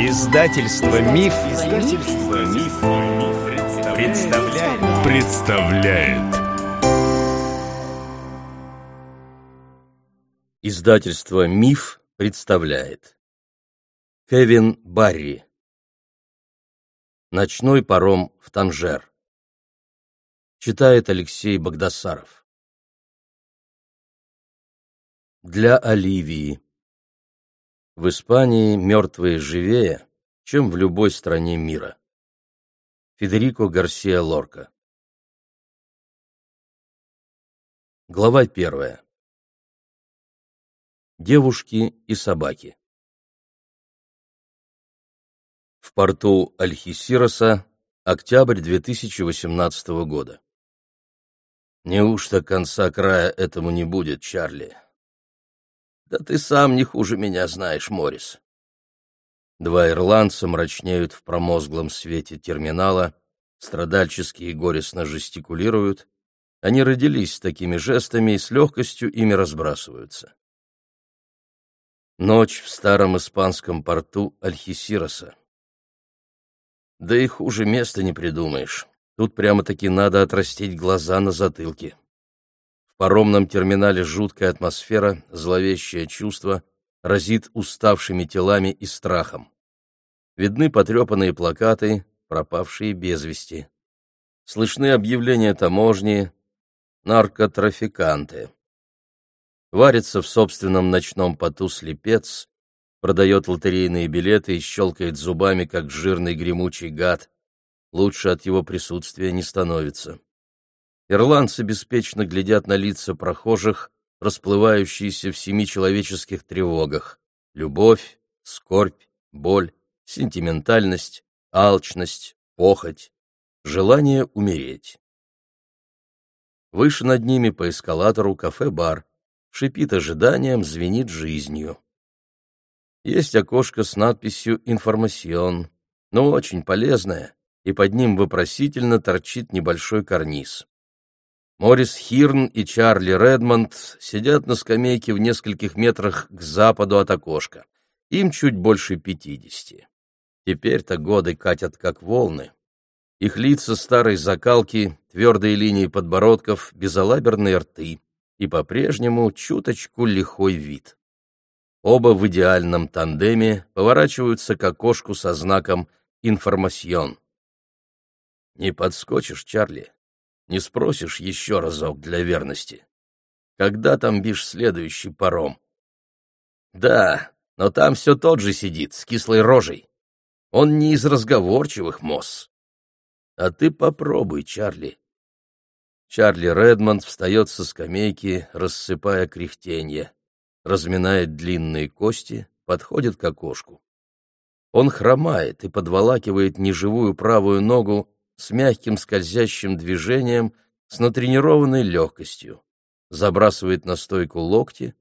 Издательство Миф, Издательство Миф, представляет. представляет. Издательство Миф представляет. Кевин Барри. Ночной паром в Танжер. Читает Алексей Богдасаров. Для Оливии. В Испании мертвые живее, чем в любой стране мира. Федерико Гарсия Лорка. Глава первая. Девушки и собаки. В порту Альхисироса, октябрь 2018 года. Неужто конца края этому не будет, Чарли? Да ты сам не хуже меня знаешь, Морис. Два ирландца мрачнеют в промозглом свете терминала, страдальчески и горестно жестикулируют. Они родились с такими жестами и с легкостью ими разбрасываются. Ночь в старом испанском порту Альхисироса. Да и хуже места не придумаешь. Тут прямо-таки надо отрастить глаза на затылке. Паромном терминале жуткая атмосфера, зловещее чувство, разит уставшими телами и страхом. Видны потрепанные плакаты, пропавшие без вести. Слышны объявления таможни «Наркотрафиканты». Варится в собственном ночном поту слепец, продает лотерейные билеты и щелкает зубами, как жирный гремучий гад. Лучше от его присутствия не становится. Ирландцы беспечно глядят на лица прохожих, расплывающиеся в семи человеческих тревогах. Любовь, скорбь, боль, сентиментальность, алчность, похоть, желание умереть. Выше над ними по эскалатору кафе-бар, шипит ожиданием, звенит жизнью. Есть окошко с надписью «Информацион», но очень полезное, и под ним вопросительно торчит небольшой карниз. Морис Хирн и Чарли Редмонд сидят на скамейке в нескольких метрах к западу от окошка. Им чуть больше пятидесяти. Теперь-то годы катят как волны. Их лица старой закалки, твердые линии подбородков, безалаберные рты и по-прежнему чуточку лихой вид. Оба в идеальном тандеме поворачиваются к окошку со знаком «Информасьон». «Не подскочишь, Чарли? Не спросишь еще разок для верности? Когда там бишь следующий паром?» «Да, но там все тот же сидит, с кислой рожей. Он не из разговорчивых, Мосс. А ты попробуй, Чарли. Чарли Редмонд встает со скамейки, рассыпая кряхтенье, разминает длинные кости, подходит к окошку. Он хромает и подволакивает неживую правую ногу с мягким скользящим движением, с натренированной легкостью, забрасывает на стойку локти,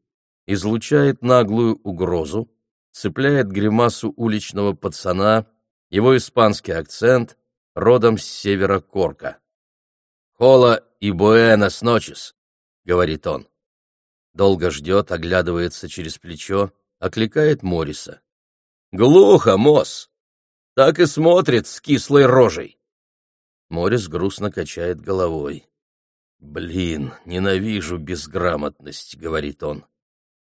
излучает наглую угрозу, цепляет гримасу уличного пацана, его испанский акцент, родом с севера Корка. «Хола и буэнос ночес», — говорит он. Долго ждет, оглядывается через плечо, окликает Мориса. «Глухо, Мосс! Так и смотрит с кислой рожей!» Морис грустно качает головой. «Блин, ненавижу безграмотность», — говорит он.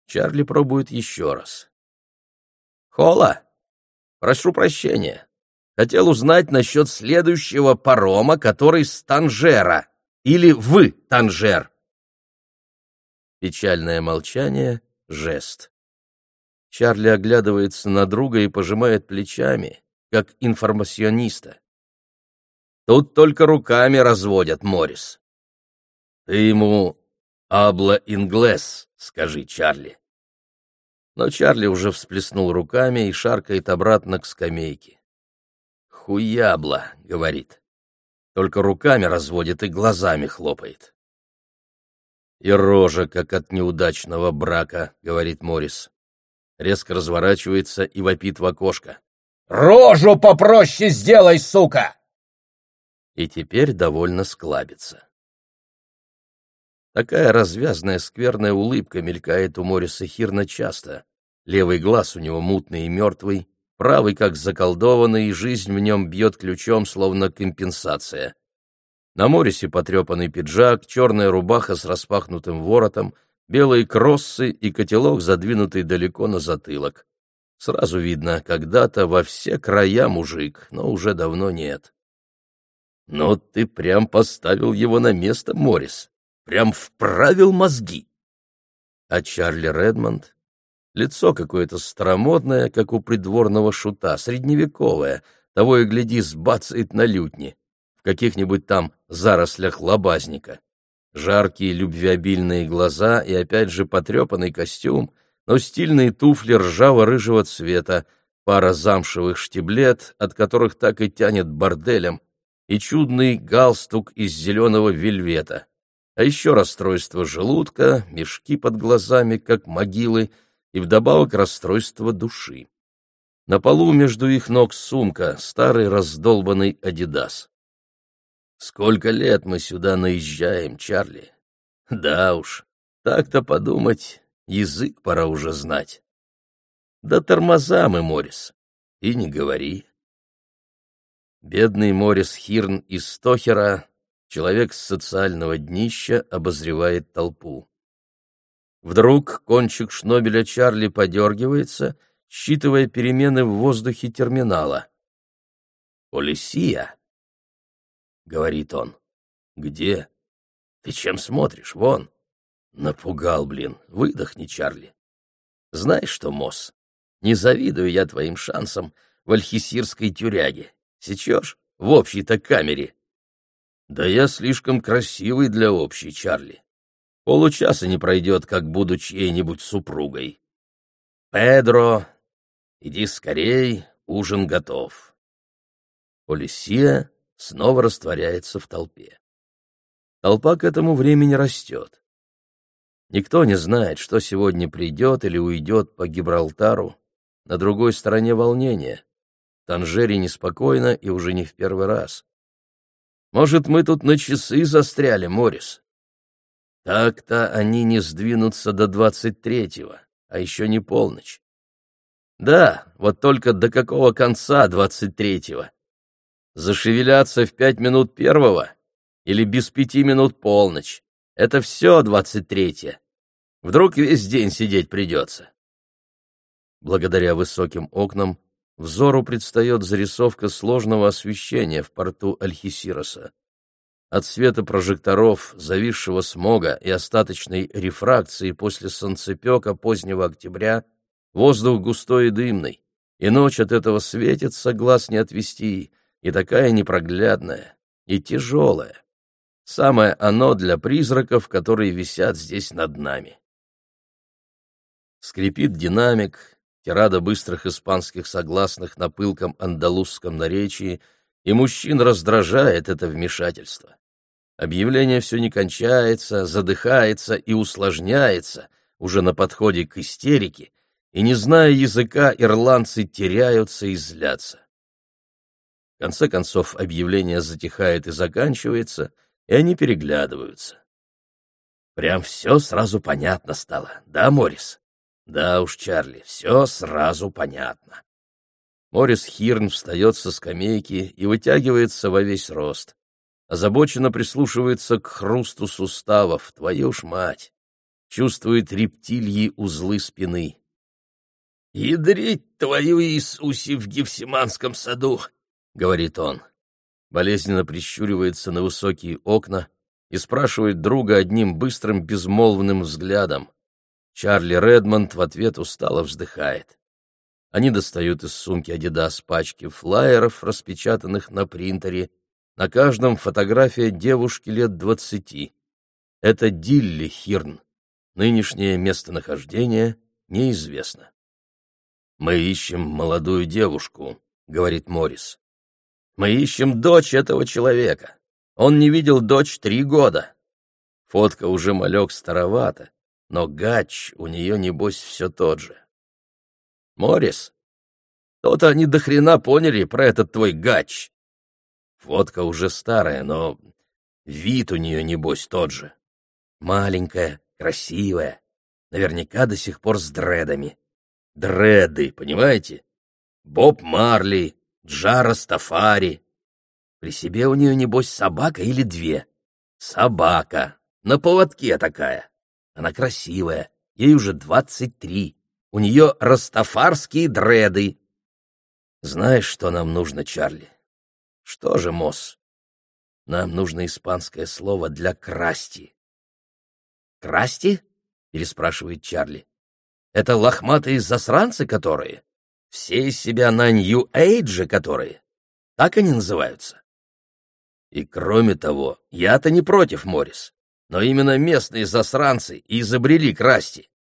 Чарли пробует еще раз. «Хола, прошу прощения. Хотел узнать насчет следующего парома, который с Танжера. Или в Танжер. Печальное молчание, жест. Чарли оглядывается на друга и пожимает плечами, как информациониста. Тут только руками разводят, Морис. Ты ему «Абла инглес», скажи, Чарли. Но Чарли уже всплеснул руками и шаркает обратно к скамейке. «Хуябла», — говорит. Только руками разводит и глазами хлопает. «И рожа, как от неудачного брака», — говорит Морис. Резко разворачивается и вопит в окошко. «Рожу попроще сделай, сука!» И теперь довольно склабится. Такая развязная скверная улыбка мелькает у Мориса Хирна часто. Левый глаз у него мутный и мертвый, правый как заколдованный, и жизнь в нем бьет ключом, словно компенсация. На Морисе потрепанный пиджак, черная рубаха с распахнутым воротом, белые кроссы и котелок, задвинутый далеко на затылок. Сразу видно, когда-то во все края мужик, но уже давно нет. Но ты прям поставил его на место, Морис, прям вправил мозги. А Чарли Редмонд Лицо какое-то старомодное, как у придворного шута, средневековое, того и гляди, сбацает на лютне, в каких-нибудь там зарослях лобазника. Жаркие любвеобильные глаза и опять же потрепанный костюм, но стильные туфли ржаво-рыжего цвета, пара замшевых штиблет, от которых так и тянет борделем, и чудный галстук из зеленого вельвета. А еще расстройство желудка, мешки под глазами, как могилы — и вдобавок расстройство души. На полу между их ног сумка, старый раздолбанный «Адидас». «Сколько лет мы сюда наезжаем, Чарли? Да уж, так-то подумать, язык пора уже знать. Да тормоза мы, Морис, и не говори». Бедный Морис Хирн из Стохера, человек с социального днища, обозревает толпу. Вдруг кончик шнобеля Чарли подергивается, считывая перемены в воздухе терминала. «Полисия!» — говорит он. «Где? Ты чем смотришь? Вон!» Напугал, блин. Выдохни, Чарли. Знаешь что, Мосс, не завидую я твоим шансам в альхисирской тюряге. Сечешь? В общей-то камере. Да я слишком красивый для общей, Чарли. Получаса не пройдет, как буду чьей-нибудь супругой. Педро, иди скорей, ужин готов. Полисия снова растворяется в толпе. Толпа к этому времени растет. Никто не знает, что сегодня придет или уйдет по Гибралтару. На другой стороне волнения. Танжере неспокойно и уже не в первый раз. Может, мы тут на часы застряли, Морис? Так-то они не сдвинутся до двадцать третьего, а еще не полночь. Да, вот только до какого конца двадцать третьего? Зашевеляться в пять минут первого или без пяти минут полночь? Это все двадцать третье. Вдруг весь день сидеть придется. Благодаря высоким окнам взору предстает зарисовка сложного освещения в порту Альхисироса. От света прожекторов, зависшего смога и остаточной рефракции после солнцепека позднего октября воздух густой и дымный, и ночь от этого светится, глаз не отвести, и такая непроглядная, и тяжелая. Самое оно для призраков, которые висят здесь над нами. Скрипит динамик, тирада быстрых испанских согласных на пылком андалузском наречии — и мужчин раздражает это вмешательство. Объявление все не кончается, задыхается и усложняется, уже на подходе к истерике, и, не зная языка, ирландцы теряются и злятся. В конце концов, объявление затихает и заканчивается, и они переглядываются. Прям все сразу понятно стало, да, Морис? Да уж, Чарли, все сразу понятно. Морис Хирн встает со скамейки и вытягивается во весь рост. Озабоченно прислушивается к хрусту суставов, твою ж мать! Чувствует рептильи узлы спины. «Ядрить твою Иисусе в Гефсиманском саду!» — говорит он. Болезненно прищуривается на высокие окна и спрашивает друга одним быстрым безмолвным взглядом. Чарли Редмонд в ответ устало вздыхает. Они достают из сумки «Адидас» пачки флаеров, распечатанных на принтере. На каждом фотография девушки лет двадцати. Это Дилли Хирн. Нынешнее местонахождение неизвестно. «Мы ищем молодую девушку», — говорит Моррис. «Мы ищем дочь этого человека. Он не видел дочь три года. Фотка уже малек старовата, но гач у нее, небось, все тот же. Морис, то-то они до хрена поняли про этот твой гач. Водка уже старая, но вид у нее, небось, тот же. Маленькая, красивая, наверняка до сих пор с дредами. Дреды, понимаете? Боб Марли, Джара Стафари. При себе у нее, небось, собака или две. Собака, на поводке такая. Она красивая, ей уже двадцать три. У нее растафарские дреды. Знаешь, что нам нужно, Чарли? Что же, Мосс? Нам нужно испанское слово для красти. Красти? переспрашивает Чарли. Это лохматые засранцы, которые? Все из себя на Нью-Эйдже, которые? Так они называются? И кроме того, я-то не против, Моррис, но именно местные засранцы и изобрели красти.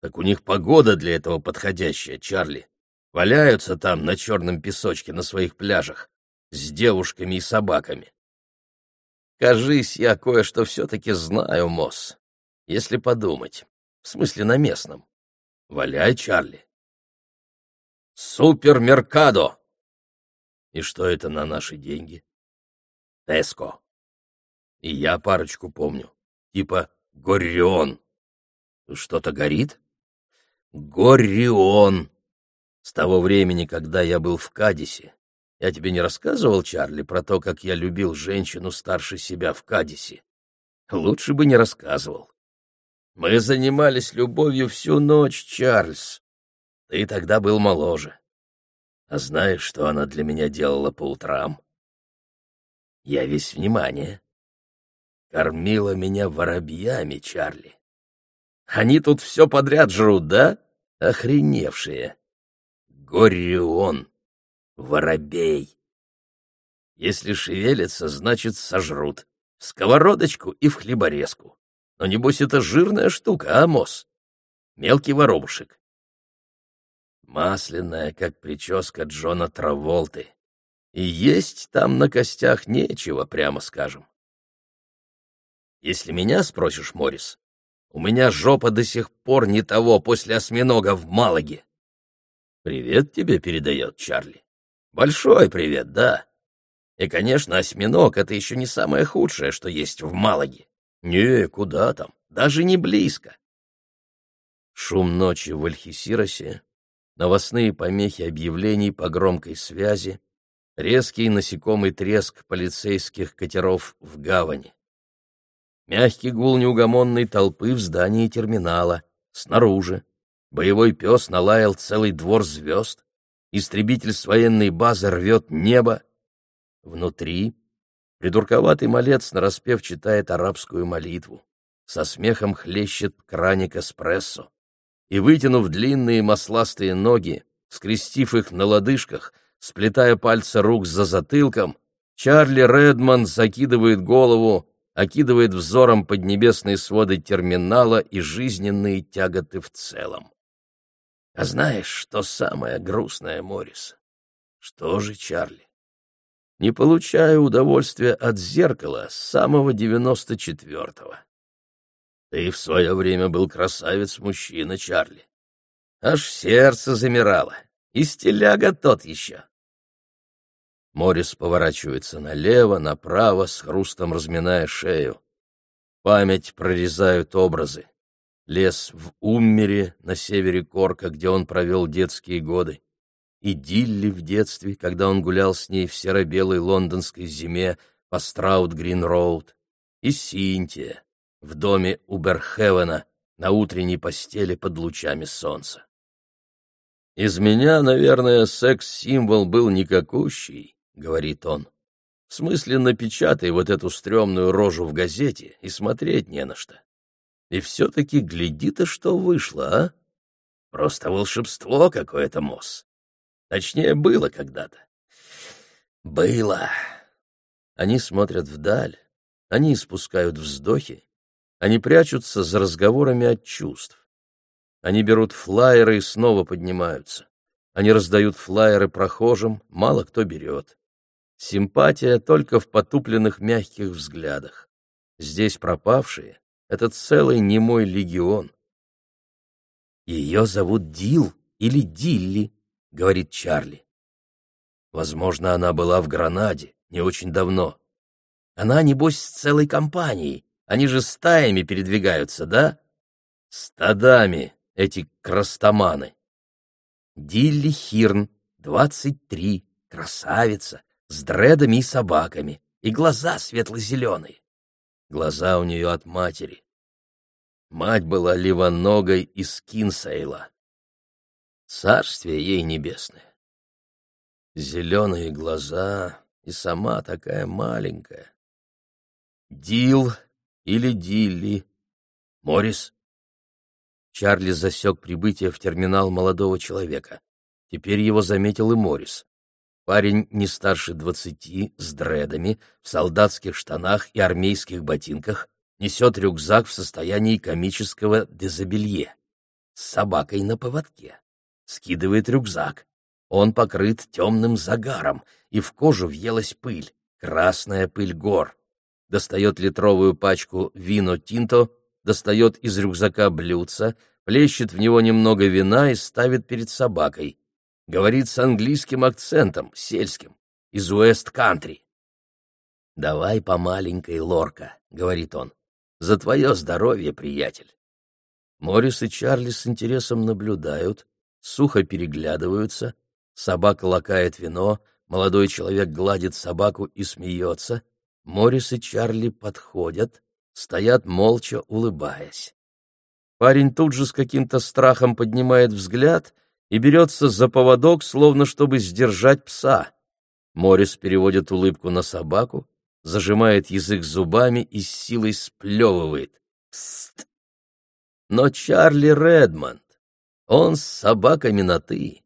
Так у них погода для этого подходящая, Чарли. Валяются там на черном песочке на своих пляжах с девушками и собаками. Кажись, я кое-что все-таки знаю, Мосс, если подумать. В смысле, на местном. Валяй, Чарли. Супермеркадо! И что это на наши деньги? Теско. И я парочку помню. Типа Горрион. Что-то горит? Горрион. С того времени, когда я был в Кадисе, я тебе не рассказывал, Чарли, про то, как я любил женщину старше себя в Кадисе? Лучше бы не рассказывал. Мы занимались любовью всю ночь, Чарльз. Ты тогда был моложе. А знаешь, что она для меня делала по утрам? Я весь внимание. Кормила меня воробьями, Чарли. Они тут все подряд жрут, да? Охреневшие. Горион воробей. Если шевелятся, значит, сожрут. В сковородочку и в хлеборезку. Но небось это жирная штука, а, Мосс? Мелкий воробушек. Масляная, как прическа Джона Траволты. И есть там на костях нечего, прямо скажем. Если меня спросишь, Морис, у меня жопа до сих пор не того после осьминога в Малаге. Привет тебе передает Чарли. Большой привет, да. И, конечно, осьминог — это еще не самое худшее, что есть в Малаге. Не, куда там, даже не близко. Шум ночи в Альхисиросе, новостные помехи объявлений по громкой связи, резкий насекомый треск полицейских катеров в гавани. Мягкий гул неугомонной толпы в здании терминала, снаружи. Боевой пес налаял целый двор звезд истребитель с военной базы рвет небо. Внутри придурковатый малец нараспев читает арабскую молитву, со смехом хлещет краник эспрессо. И, вытянув длинные масластые ноги, скрестив их на лодыжках, сплетая пальцы рук за затылком, Чарли Редмонд закидывает голову, окидывает взором поднебесные своды терминала и жизненные тяготы в целом. А знаешь, что самое грустное, Морис? Что же, Чарли? Не получаю удовольствия от зеркала с самого девяносто четвертого. Ты в свое время был красавец-мужчина, Чарли. Аж сердце замирало. И стиляга тот еще. Морис поворачивается налево, направо, с хрустом разминая шею. Память прорезают образы лес в Уммере на севере Корка, где он провел детские годы, и Дилли в детстве, когда он гулял с ней в серо-белой лондонской зиме по Страут-Грин-Роуд, и Синтия в доме у на утренней постели под лучами солнца. «Из меня, наверное, секс-символ был никакущий», — говорит он. «В смысле, напечатай вот эту стрёмную рожу в газете, и смотреть не на что. И все-таки гляди-то, что вышло, а? Просто волшебство какое-то, Мосс. Точнее, было когда-то. Было. Они смотрят вдаль, они испускают вздохи, они прячутся за разговорами от чувств. Они берут флаеры и снова поднимаются. Они раздают флаеры прохожим, мало кто берет. Симпатия только в потупленных мягких взглядах. Здесь пропавшие, это целый немой легион. «Ее зовут Дил или Дилли», — говорит Чарли. Возможно, она была в Гранаде не очень давно. Она, небось, с целой компанией. Они же стаями передвигаются, да? Стадами эти крастоманы. Дилли Хирн, Двадцать три, красавица, с дредами и собаками, и глаза светло-зеленые. Глаза у нее от матери. Мать была левоногой из Кинсейла. Царствие ей небесное. Зеленые глаза и сама такая маленькая. Дил или Дилли? Морис? Чарли засек прибытие в терминал молодого человека. Теперь его заметил и Морис. Парень не старше двадцати, с дредами, в солдатских штанах и армейских ботинках, несет рюкзак в состоянии комического дезобелье. С собакой на поводке. Скидывает рюкзак. Он покрыт темным загаром, и в кожу въелась пыль, красная пыль гор. Достает литровую пачку вино тинто, достает из рюкзака блюдца, плещет в него немного вина и ставит перед собакой. Говорит с английским акцентом, сельским, из Уэст-Кантри. «Давай по маленькой, Лорка», — говорит он. «За твое здоровье, приятель». Морис и Чарли с интересом наблюдают, сухо переглядываются, собака лакает вино, молодой человек гладит собаку и смеется, Морис и Чарли подходят, стоят молча, улыбаясь. Парень тут же с каким-то страхом поднимает взгляд и берется за поводок, словно чтобы сдержать пса. Морис переводит улыбку на собаку, зажимает язык зубами и с силой сплевывает. Пст! Но Чарли Редмонд, он с собаками на «ты».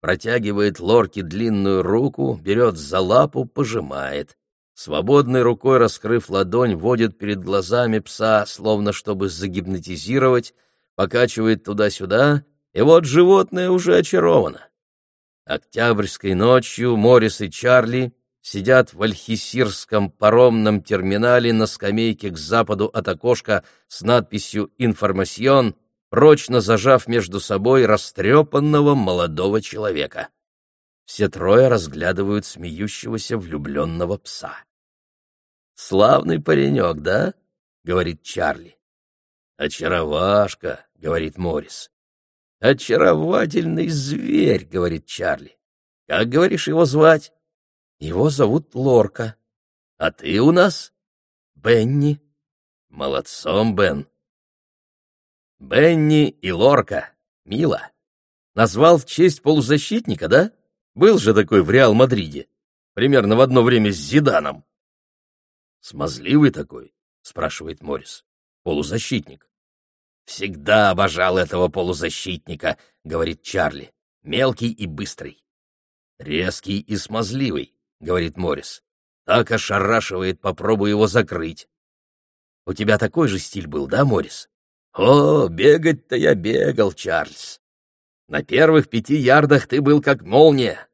Протягивает лорке длинную руку, берет за лапу, пожимает. Свободной рукой, раскрыв ладонь, водит перед глазами пса, словно чтобы загипнотизировать, покачивает туда-сюда, и вот животное уже очаровано. Октябрьской ночью Морис и Чарли сидят в Альхисирском паромном терминале на скамейке к западу от окошка с надписью «Информасьон», прочно зажав между собой растрепанного молодого человека. Все трое разглядывают смеющегося влюбленного пса. «Славный паренек, да?» — говорит Чарли. «Очаровашка», — говорит Морис. «Очаровательный зверь», — говорит Чарли. «Как, говоришь, его звать?» «Его зовут Лорка. А ты у нас?» «Бенни». «Молодцом, Бен». «Бенни и Лорка. Мило. Назвал в честь полузащитника, да?» Был же такой в Реал-Мадриде, примерно в одно время с Зиданом. Смазливый такой, спрашивает Морис. Полузащитник. Всегда обожал этого полузащитника, говорит Чарли. Мелкий и быстрый. Резкий и смазливый, говорит Морис. Так ошарашивает, попробуй его закрыть. У тебя такой же стиль был, да, Морис? О, бегать-то я бегал, Чарльз. На первых пяти ярдах ты был как молния.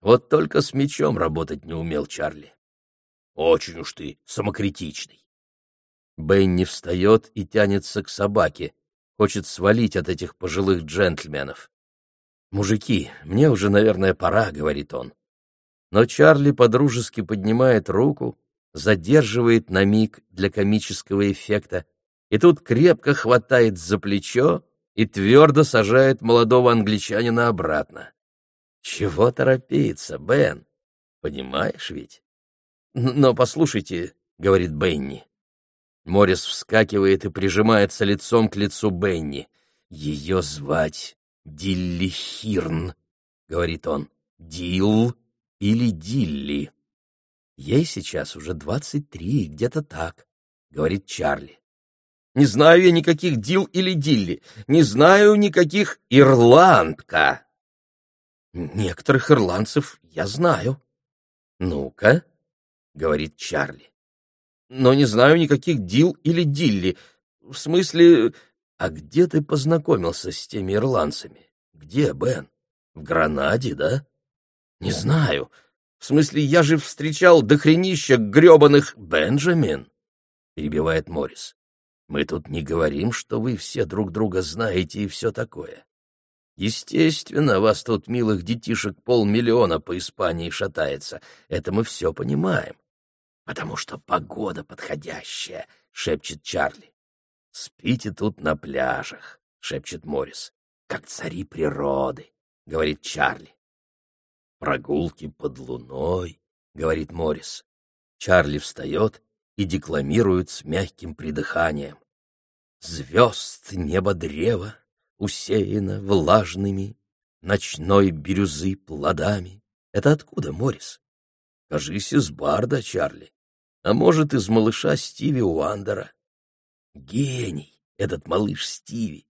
Вот только с мячом работать не умел Чарли. Очень уж ты самокритичный. Бенни встает и тянется к собаке, хочет свалить от этих пожилых джентльменов. «Мужики, мне уже, наверное, пора», — говорит он. Но Чарли подружески поднимает руку, задерживает на миг для комического эффекта, и тут крепко хватает за плечо и твердо сажает молодого англичанина обратно. Чего торопиться, Бен? Понимаешь ведь? Но послушайте, говорит Бенни. Морис вскакивает и прижимается лицом к лицу Бенни. Ее звать Дилли Хирн, говорит он. Дил или Дилли. Ей сейчас уже двадцать три, где-то так, говорит Чарли. Не знаю я никаких Дил или Дилли. Не знаю никаких Ирландка. Некоторых ирландцев я знаю. Ну-ка, говорит Чарли. Но не знаю никаких Дил или Дилли. В смысле, а где ты познакомился с теми ирландцами? Где, Бен? В Гранаде, да? Не знаю. В смысле, я же встречал дохренища гребаных Бенджамин, перебивает Морис. Мы тут не говорим, что вы все друг друга знаете и все такое. Естественно, вас тут, милых детишек, полмиллиона по Испании шатается. Это мы все понимаем. Потому что погода подходящая, — шепчет Чарли. Спите тут на пляжах, — шепчет Морис. Как цари природы, — говорит Чарли. Прогулки под луной, — говорит Моррис. Чарли встает и декламирует с мягким придыханием. Звезд небо древо усеяно влажными, ночной бирюзы плодами. Это откуда, Моррис? Кажись, из Барда, Чарли. А может, из малыша Стиви Уандера. Гений этот малыш Стиви.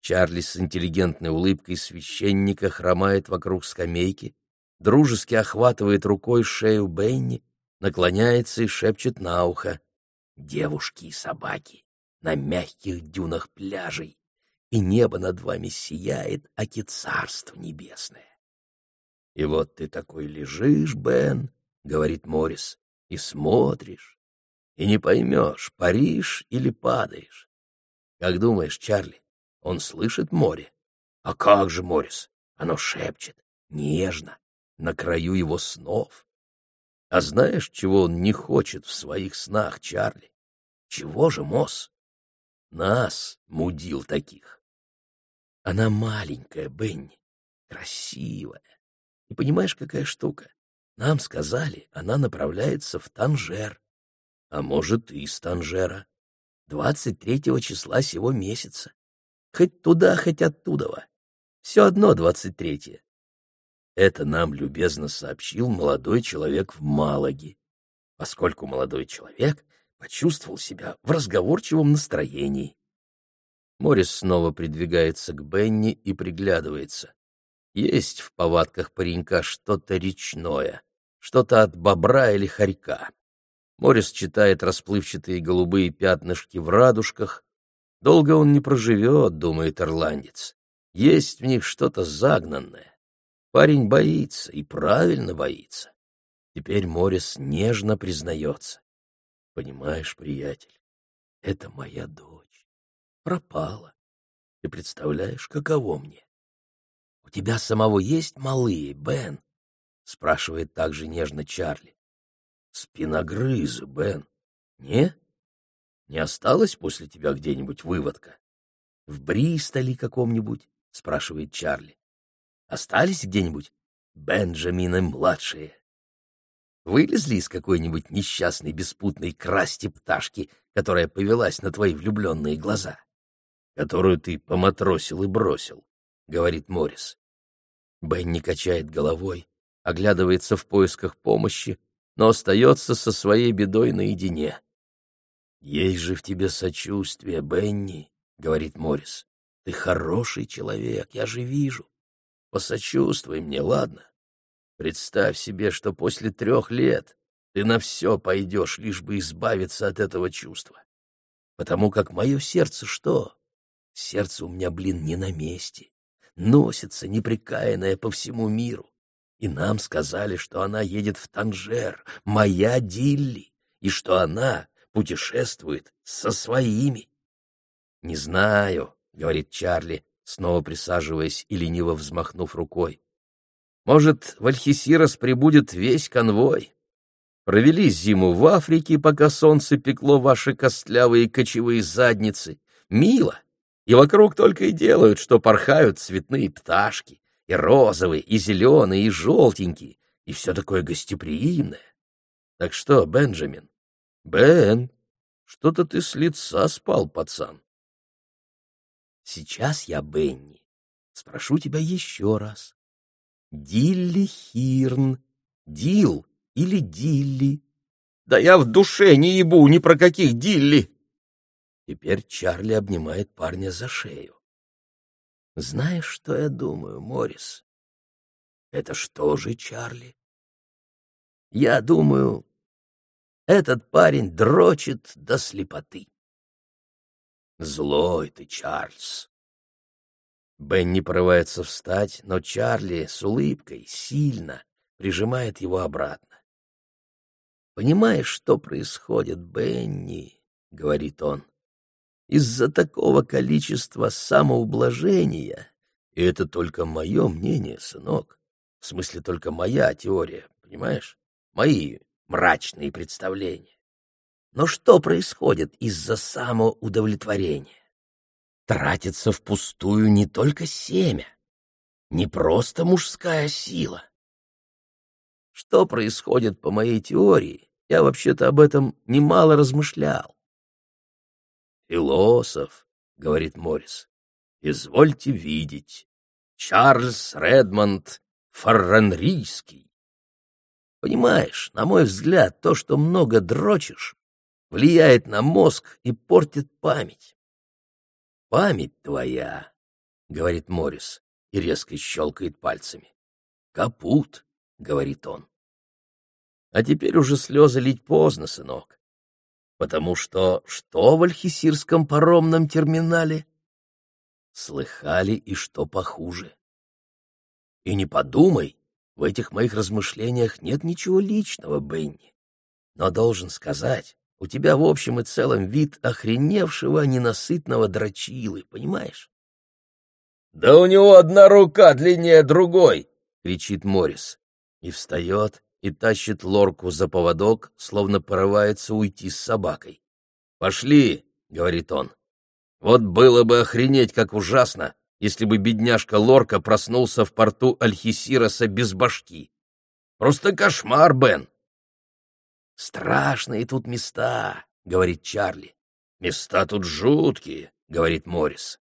Чарли с интеллигентной улыбкой священника хромает вокруг скамейки, дружески охватывает рукой шею Бенни, наклоняется и шепчет на ухо. «Девушки и собаки на мягких дюнах пляжей, и небо над вами сияет, аки царство небесное». «И вот ты такой лежишь, Бен», — говорит Моррис, — «и смотришь, и не поймешь, паришь или падаешь. Как думаешь, Чарли, он слышит море? А как же, Моррис, оно шепчет, нежно, на краю его снов. А знаешь, чего он не хочет в своих снах, Чарли? Чего же, Мосс? Нас, мудил таких. Она маленькая, Бенни, красивая. И понимаешь, какая штука? Нам сказали, она направляется в Танжер. А может, и из Танжера. Двадцать третьего числа сего месяца. Хоть туда, хоть оттуда. Все одно двадцать третье. Это нам любезно сообщил молодой человек в Малаге, поскольку молодой человек почувствовал себя в разговорчивом настроении. Морис снова придвигается к Бенни и приглядывается. Есть в повадках паренька что-то речное, что-то от бобра или хорька. Морис читает расплывчатые голубые пятнышки в радужках. Долго он не проживет, думает ирландец. Есть в них что-то загнанное. Парень боится, и правильно боится. Теперь Морис нежно признается. Понимаешь, приятель, это моя дочь. Пропала. Ты представляешь, каково мне? У тебя самого есть малые, Бен? Спрашивает также нежно Чарли. Спиногрызы, Бен. Не? Не осталось после тебя где-нибудь выводка? В Бристоле каком-нибудь? Спрашивает Чарли. Остались где-нибудь Бенджамины-младшие? Вылезли из какой-нибудь несчастной беспутной красти пташки, которая повелась на твои влюбленные глаза? Которую ты поматросил и бросил, — говорит Моррис. Бенни качает головой, оглядывается в поисках помощи, но остается со своей бедой наедине. «Есть же в тебе сочувствие, Бенни», — говорит Моррис. «Ты хороший человек, я же вижу. Посочувствуй мне, ладно? Представь себе, что после трех лет ты на все пойдешь, лишь бы избавиться от этого чувства. Потому как мое сердце что? Сердце у меня, блин, не на месте. Носится неприкаянное по всему миру. И нам сказали, что она едет в Танжер, моя Дилли, и что она путешествует со своими. — Не знаю, — говорит Чарли, снова присаживаясь и лениво взмахнув рукой. Может, в Альхисирос прибудет весь конвой. Провели зиму в Африке, пока солнце пекло ваши костлявые кочевые задницы. Мило. И вокруг только и делают, что порхают цветные пташки. И розовые, и зеленые, и желтенькие. И все такое гостеприимное. Так что, Бенджамин? Бен, что-то ты с лица спал, пацан. Сейчас я, Бенни, спрошу тебя еще раз. Дилли Хирн, Дил или Дилли? Да я в душе не ебу ни про каких Дилли. Теперь Чарли обнимает парня за шею. Знаешь, что я думаю, Морис? Это что же, Чарли? Я думаю, этот парень дрочит до слепоты. Злой ты, Чарльз. Бенни порывается встать, но Чарли с улыбкой сильно прижимает его обратно. «Понимаешь, что происходит, Бенни?» — говорит он. «Из-за такого количества самоублажения, и это только мое мнение, сынок, в смысле только моя теория, понимаешь, мои мрачные представления. Но что происходит из-за самоудовлетворения? Тратится впустую не только семя, не просто мужская сила, что происходит по моей теории, я вообще-то об этом немало размышлял. «Философ», — говорит Моррис, — «извольте видеть, Чарльз Редмонд Фарранрийский. Понимаешь, на мой взгляд, то, что много дрочишь, влияет на мозг и портит память. Память твоя, — говорит Моррис и резко щелкает пальцами. Капут, — говорит он. А теперь уже слезы лить поздно, сынок. Потому что что в Альхисирском паромном терминале? Слыхали и что похуже. И не подумай, в этих моих размышлениях нет ничего личного, Бенни. Но должен сказать, у тебя в общем и целом вид охреневшего ненасытного дрочилы, понимаешь? — Да у него одна рука длиннее другой! — кричит Морис И встает и тащит лорку за поводок, словно порывается уйти с собакой. «Пошли!» — говорит он. «Вот было бы охренеть, как ужасно, если бы бедняжка Лорка проснулся в порту Альхисироса без башки. Просто кошмар, Бен. Страшные тут места, говорит Чарли. Места тут жуткие, говорит Моррис.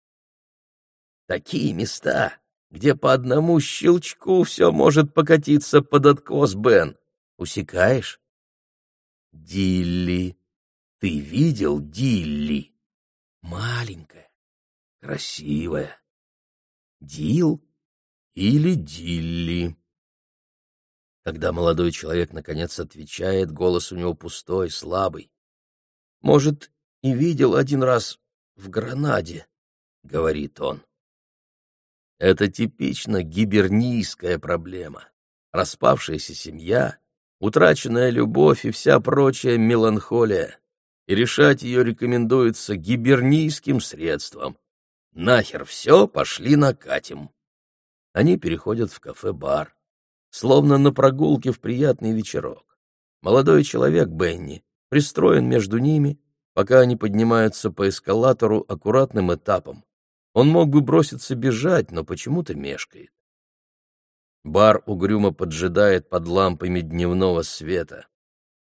Такие места, где по одному щелчку все может покатиться под откос, Бен. Усекаешь? Дилли. Ты видел Дилли? Маленькая, красивая, Дил или Дилли. Когда молодой человек наконец отвечает, голос у него пустой, слабый. Может, и видел один раз в Гранаде, говорит он. Это типично гибернийская проблема. Распавшаяся семья, утраченная любовь и вся прочая меланхолия. И решать ее рекомендуется гибернийским средством, Нахер все, пошли накатим. Они переходят в кафе-бар, словно на прогулке в приятный вечерок. Молодой человек Бенни пристроен между ними, пока они поднимаются по эскалатору аккуратным этапом. Он мог бы броситься бежать, но почему-то мешкает. Бар угрюмо поджидает под лампами дневного света,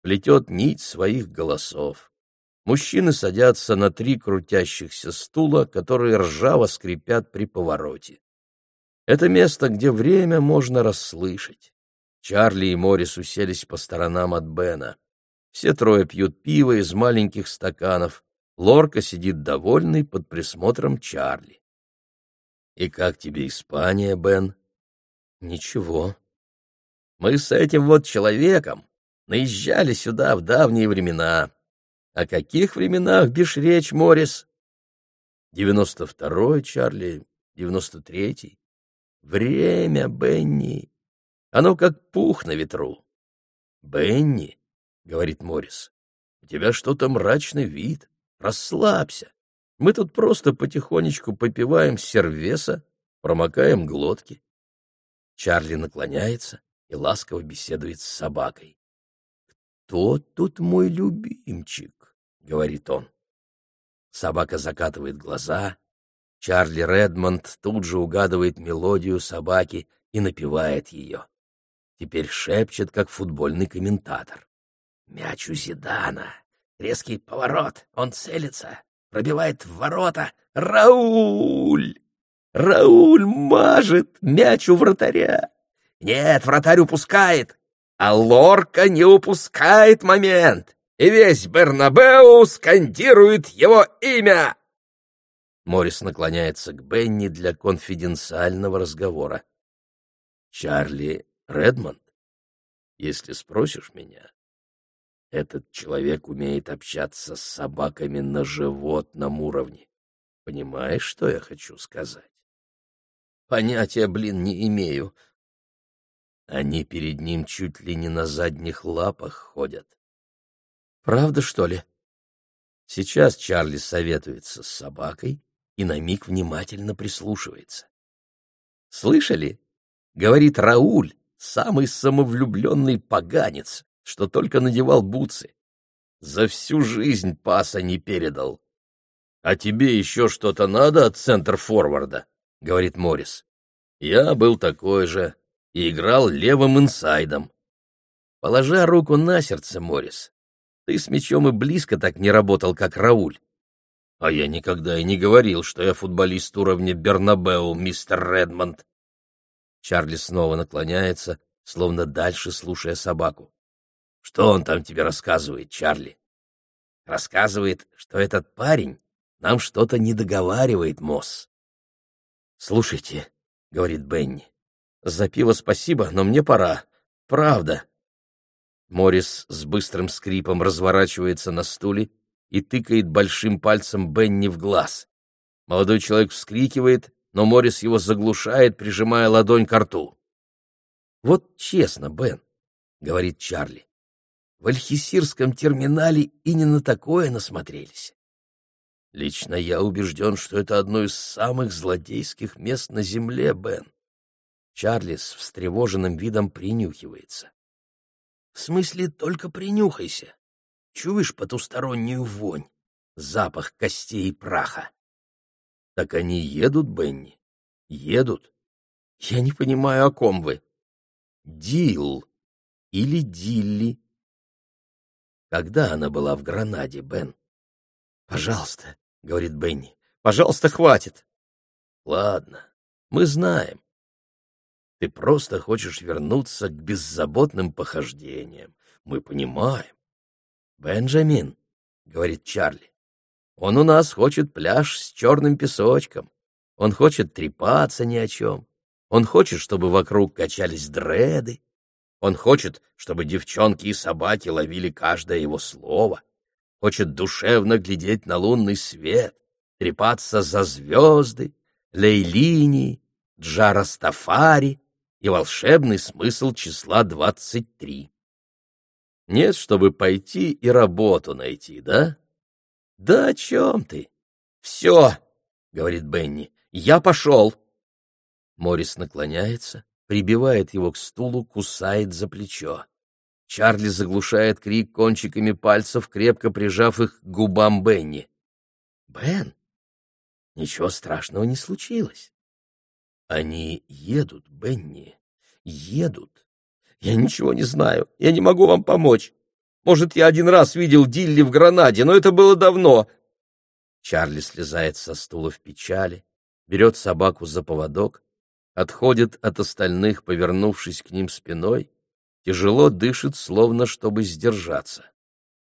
плетет нить своих голосов. Мужчины садятся на три крутящихся стула, которые ржаво скрипят при повороте. Это место, где время можно расслышать. Чарли и Моррис уселись по сторонам от Бена. Все трое пьют пиво из маленьких стаканов. Лорка сидит довольный под присмотром Чарли. «И как тебе Испания, Бен?» «Ничего. Мы с этим вот человеком наезжали сюда в давние времена. О каких временах бишь речь, Моррис? Девяносто второй, Чарли, девяносто третий. Время, Бенни. Оно как пух на ветру. Бенни, — говорит Моррис, — у тебя что-то мрачный вид. Расслабься. Мы тут просто потихонечку попиваем сервеса, промокаем глотки. Чарли наклоняется и ласково беседует с собакой. «Кто тут мой любимчик?» говорит он. Собака закатывает глаза. Чарли Редмонд тут же угадывает мелодию собаки и напевает ее. Теперь шепчет, как футбольный комментатор. Мяч у Зидана. Резкий поворот. Он целится. Пробивает в ворота. Рауль! Рауль мажет мяч у вратаря. Нет, вратарь упускает. А Лорка не упускает момент и весь Бернабеу скандирует его имя!» Морис наклоняется к Бенни для конфиденциального разговора. «Чарли Редмонд, если спросишь меня, этот человек умеет общаться с собаками на животном уровне. Понимаешь, что я хочу сказать?» «Понятия, блин, не имею», они перед ним чуть ли не на задних лапах ходят. Правда, что ли? Сейчас Чарли советуется с собакой и на миг внимательно прислушивается. «Слышали?» — говорит Рауль, самый самовлюбленный поганец, что только надевал бутсы. За всю жизнь паса не передал. «А тебе еще что-то надо от центр-форварда?» — говорит Моррис. «Я был такой же и играл левым инсайдом. Положа руку на сердце, Морис, ты с мячом и близко так не работал, как Рауль. А я никогда и не говорил, что я футболист уровня Бернабеу, мистер Редмонд. Чарли снова наклоняется, словно дальше слушая собаку. Что он там тебе рассказывает, Чарли? Рассказывает, что этот парень нам что-то не договаривает, Мосс. Слушайте, говорит Бенни. За пиво спасибо, но мне пора. Правда. Морис с быстрым скрипом разворачивается на стуле и тыкает большим пальцем Бенни в глаз. Молодой человек вскрикивает, но Морис его заглушает, прижимая ладонь к рту. «Вот честно, Бен», — говорит Чарли, — «в Альхисирском терминале и не на такое насмотрелись. Лично я убежден, что это одно из самых злодейских мест на земле, Бен. Чарли с встревоженным видом принюхивается. В смысле, только принюхайся. Чуешь потустороннюю вонь, запах костей и праха? Так они едут, Бенни, едут. Я не понимаю, о ком вы. Дил или Дилли. Когда она была в Гранаде, Бен? Пожалуйста, — говорит Бенни. «Пожалуйста, хватит!» «Ладно, мы знаем. Ты просто хочешь вернуться к беззаботным похождениям. Мы понимаем. Бенджамин, — говорит Чарли, — он у нас хочет пляж с черным песочком. Он хочет трепаться ни о чем. Он хочет, чтобы вокруг качались дреды. Он хочет, чтобы девчонки и собаки ловили каждое его слово хочет душевно глядеть на лунный свет, трепаться за звезды, лейлини, джарастафари и волшебный смысл числа двадцать три. Нет, чтобы пойти и работу найти, да? Да о чем ты? Все, — говорит Бенни, — я пошел. Морис наклоняется, прибивает его к стулу, кусает за плечо. Чарли заглушает крик кончиками пальцев, крепко прижав их к губам Бенни. «Бен, ничего страшного не случилось. Они едут, Бенни, едут. Я ничего не знаю, я не могу вам помочь. Может, я один раз видел Дилли в Гранаде, но это было давно». Чарли слезает со стула в печали, берет собаку за поводок, отходит от остальных, повернувшись к ним спиной, тяжело дышит, словно чтобы сдержаться.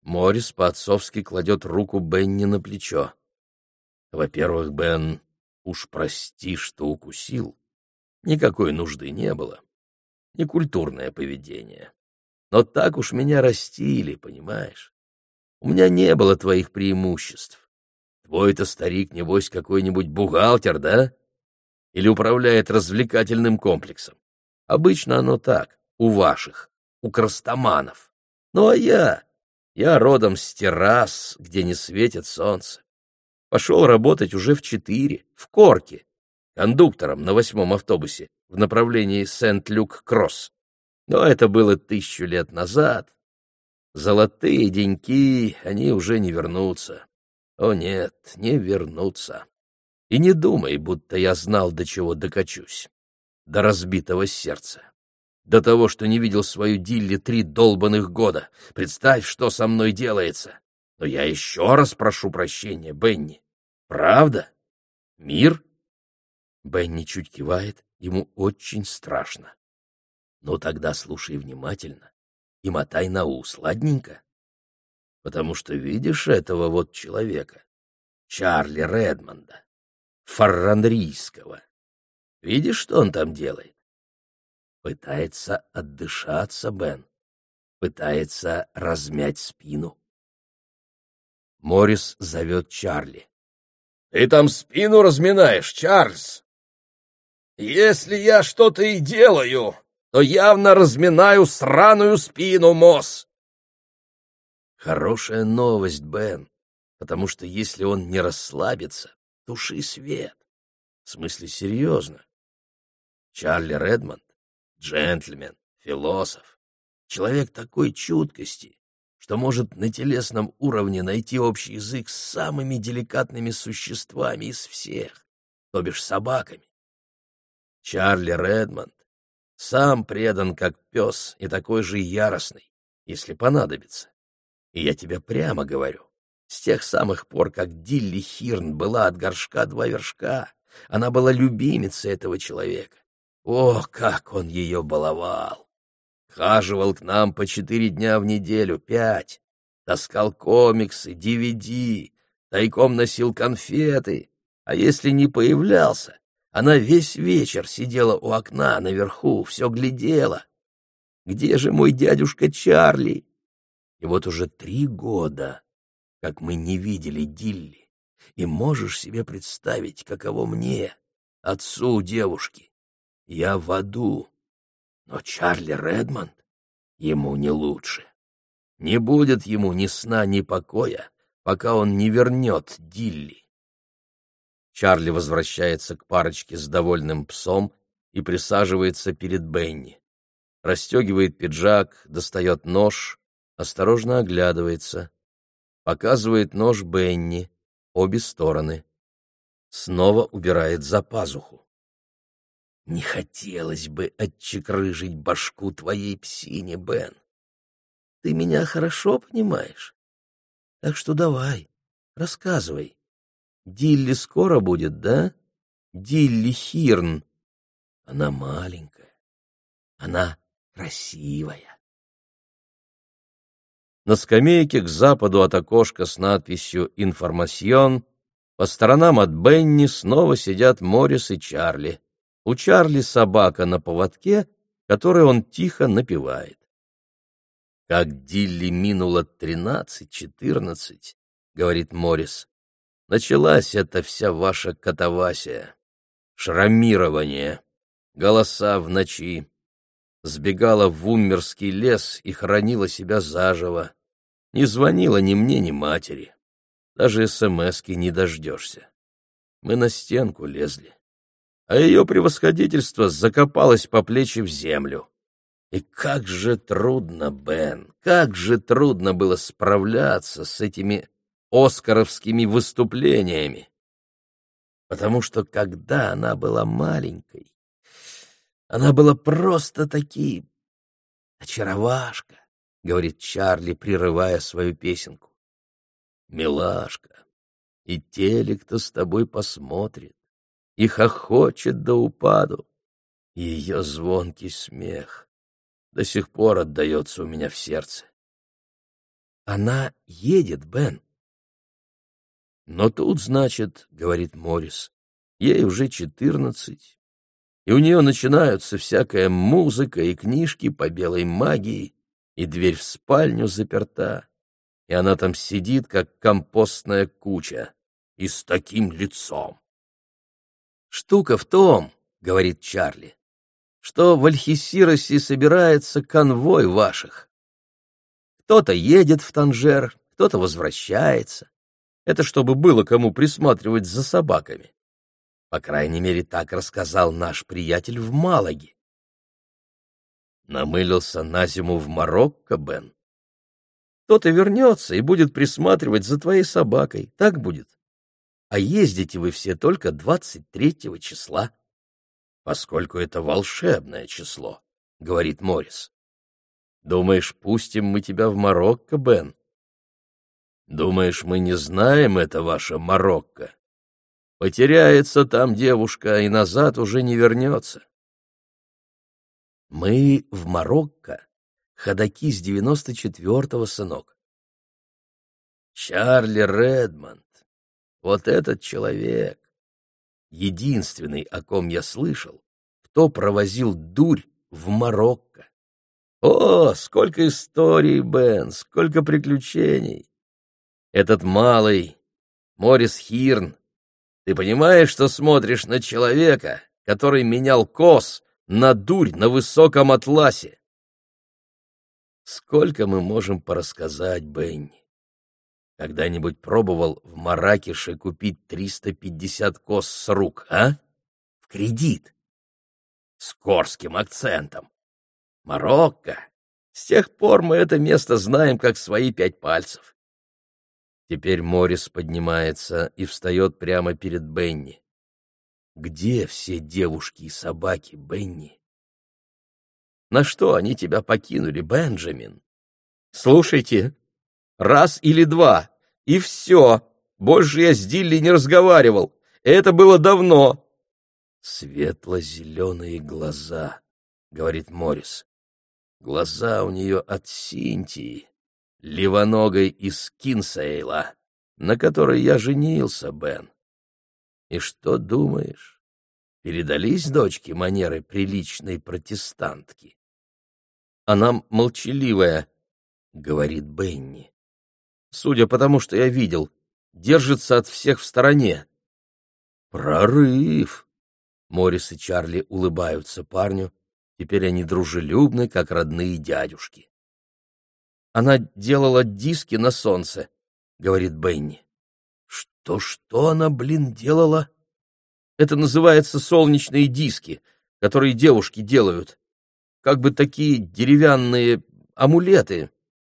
Морис по-отцовски кладет руку Бенни на плечо. Во-первых, Бен, уж прости, что укусил. Никакой нужды не было. Некультурное поведение. Но так уж меня растили, понимаешь? У меня не было твоих преимуществ. Твой-то старик, небось, какой-нибудь бухгалтер, да? Или управляет развлекательным комплексом. Обычно оно так у ваших, у крастоманов. Ну а я, я родом с террас, где не светит солнце. Пошел работать уже в четыре, в Корке, кондуктором на восьмом автобусе в направлении Сент-Люк-Кросс. Но это было тысячу лет назад. Золотые деньки, они уже не вернутся. О нет, не вернутся. И не думай, будто я знал, до чего докачусь. До разбитого сердца до того, что не видел свою Дилли три долбанных года. Представь, что со мной делается. Но я еще раз прошу прощения, Бенни. Правда? Мир? Бенни чуть кивает, ему очень страшно. Ну тогда слушай внимательно и мотай на ус, ладненько? Потому что видишь этого вот человека, Чарли Редмонда, Фарранрийского. Видишь, что он там делает? Пытается отдышаться, Бен. Пытается размять спину. Морис зовет Чарли. — Ты там спину разминаешь, Чарльз? — Если я что-то и делаю, то явно разминаю сраную спину, Мосс. Хорошая новость, Бен, потому что если он не расслабится, туши свет. В смысле, серьезно. Чарли Редмонд джентльмен, философ, человек такой чуткости, что может на телесном уровне найти общий язык с самыми деликатными существами из всех, то бишь собаками. Чарли Редмонд Сам предан, как пес, и такой же яростный, если понадобится. И я тебе прямо говорю, с тех самых пор, как Дилли Хирн была от горшка два вершка, она была любимицей этого человека. О, как он ее баловал! Хаживал к нам по четыре дня в неделю, пять, таскал комиксы, DVD, тайком носил конфеты, а если не появлялся, она весь вечер сидела у окна наверху, все глядела. Где же мой дядюшка Чарли? И вот уже три года, как мы не видели Дилли, и можешь себе представить, каково мне, отцу девушки. Я в аду, но Чарли Редмонд ему не лучше. Не будет ему ни сна, ни покоя, пока он не вернет Дилли. Чарли возвращается к парочке с довольным псом и присаживается перед Бенни. Расстегивает пиджак, достает нож, осторожно оглядывается. Показывает нож Бенни, обе стороны. Снова убирает за пазуху. Не хотелось бы отчекрыжить башку твоей псине, Бен. Ты меня хорошо понимаешь? Так что давай, рассказывай. Дилли скоро будет, да? Дилли Хирн. Она маленькая. Она красивая. На скамейке к западу от окошка с надписью «Информасьон» по сторонам от Бенни снова сидят Моррис и Чарли. У Чарли собака на поводке, которой он тихо напевает. «Как Дилли минуло тринадцать-четырнадцать», — говорит Моррис, — «началась эта вся ваша катавасия, шрамирование, голоса в ночи, сбегала в Уммерский лес и хоронила себя заживо. Не звонила ни мне, ни матери. Даже СМСки не дождешься. Мы на стенку лезли. А ее превосходительство закопалось по плечи в землю. И как же трудно, Бен, как же трудно было справляться с этими оскаровскими выступлениями. Потому что когда она была маленькой, она была просто таки очаровашка, — говорит Чарли, прерывая свою песенку. Милашка, и телек-то с тобой посмотрит, и хохочет до упаду. Ее звонкий смех до сих пор отдается у меня в сердце. Она едет, Бен. Но тут, значит, — говорит Моррис, — ей уже четырнадцать, и у нее начинаются всякая музыка и книжки по белой магии, и дверь в спальню заперта, и она там сидит, как компостная куча, и с таким лицом. «Штука в том, — говорит Чарли, — что в Альхисиросе собирается конвой ваших. Кто-то едет в Танжер, кто-то возвращается. Это чтобы было кому присматривать за собаками. По крайней мере, так рассказал наш приятель в Малаге. Намылился на зиму в Марокко, Бен. Кто-то вернется и будет присматривать за твоей собакой. Так будет. А ездите вы все только двадцать третьего числа. Поскольку это волшебное число, — говорит Моррис. Думаешь, пустим мы тебя в Марокко, Бен? Думаешь, мы не знаем это ваше Марокко? Потеряется там девушка и назад уже не вернется. Мы в Марокко, ходаки с девяносто четвертого, сынок. Чарли Редмонд, вот этот человек, единственный, о ком я слышал, кто провозил дурь в Марокко. О, сколько историй, Бен, сколько приключений! Этот малый, Морис Хирн, ты понимаешь, что смотришь на человека, который менял кос на дурь на высоком атласе? Сколько мы можем порассказать, Бенни? Когда-нибудь пробовал в Маракеше купить 350 кос с рук, а? В кредит. С корским акцентом. Марокко. С тех пор мы это место знаем как свои пять пальцев. Теперь Морис поднимается и встает прямо перед Бенни. Где все девушки и собаки, Бенни? На что они тебя покинули, Бенджамин? Слушайте, раз или два, и все. Больше я с Дилли не разговаривал. Это было давно. Светло-зеленые глаза, — говорит Моррис. Глаза у нее от Синтии, левоногой из Кинсейла, на которой я женился, Бен. И что думаешь? Передались дочке манеры приличной протестантки? Она молчаливая, — говорит Бенни. Судя по тому, что я видел, держится от всех в стороне. Прорыв! Морис и Чарли улыбаются парню. Теперь они дружелюбны, как родные дядюшки. Она делала диски на солнце, — говорит Бенни. Что-что она, блин, делала? Это называется солнечные диски, которые девушки делают. Как бы такие деревянные амулеты,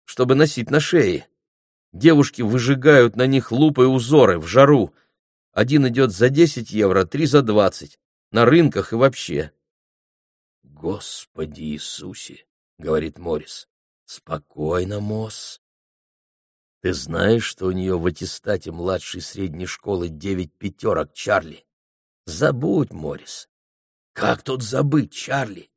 чтобы носить на шее. Девушки выжигают на них лупой узоры в жару. Один идет за 10 евро, три за 20. На рынках и вообще. «Господи Иисусе!» — говорит Морис. «Спокойно, Мосс. Ты знаешь, что у нее в аттестате младшей средней школы девять пятерок, Чарли? Забудь, Морис. Как тут забыть, Чарли?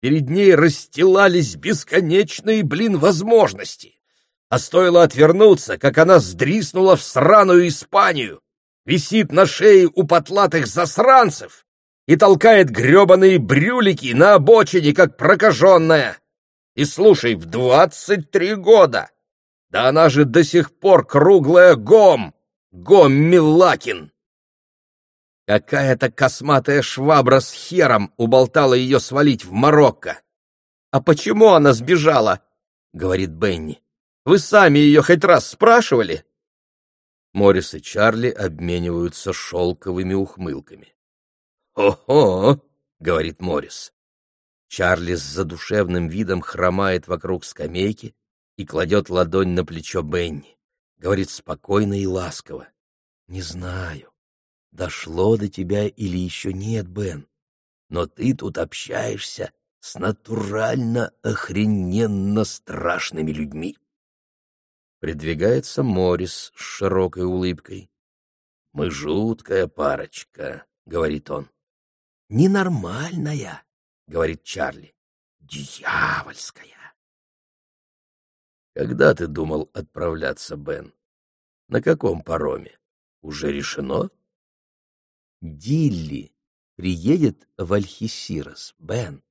Перед ней расстилались бесконечные, блин, возможности. А стоило отвернуться, как она сдриснула в сраную Испанию, висит на шее у потлатых засранцев и толкает гребаные брюлики на обочине, как прокаженная. И слушай, в двадцать три года! Да она же до сих пор круглая гом! Гом Милакин! Какая-то косматая швабра с хером уболтала ее свалить в Марокко. «А почему она сбежала?» — говорит Бенни. Вы сами ее хоть раз спрашивали?» Морис и Чарли обмениваются шелковыми ухмылками. «О-хо!» — говорит Морис. Чарли с задушевным видом хромает вокруг скамейки и кладет ладонь на плечо Бенни. Говорит спокойно и ласково. «Не знаю, дошло до тебя или еще нет, Бен, но ты тут общаешься с натурально охрененно страшными людьми. Придвигается Морис с широкой улыбкой. «Мы жуткая парочка», — говорит он. «Ненормальная», — говорит Чарли. «Дьявольская». «Когда ты думал отправляться, Бен? На каком пароме? Уже решено?» «Дилли приедет в Альхисирос, Бен».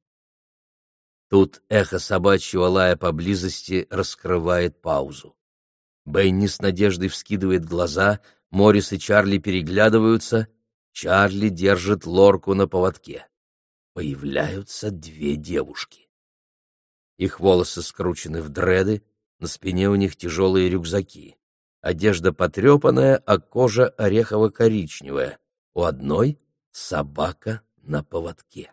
Тут эхо собачьего лая поблизости раскрывает паузу. Бенни с надеждой вскидывает глаза, Морис и Чарли переглядываются, Чарли держит лорку на поводке. Появляются две девушки. Их волосы скручены в дреды, на спине у них тяжелые рюкзаки. Одежда потрепанная, а кожа орехово-коричневая. У одной собака на поводке.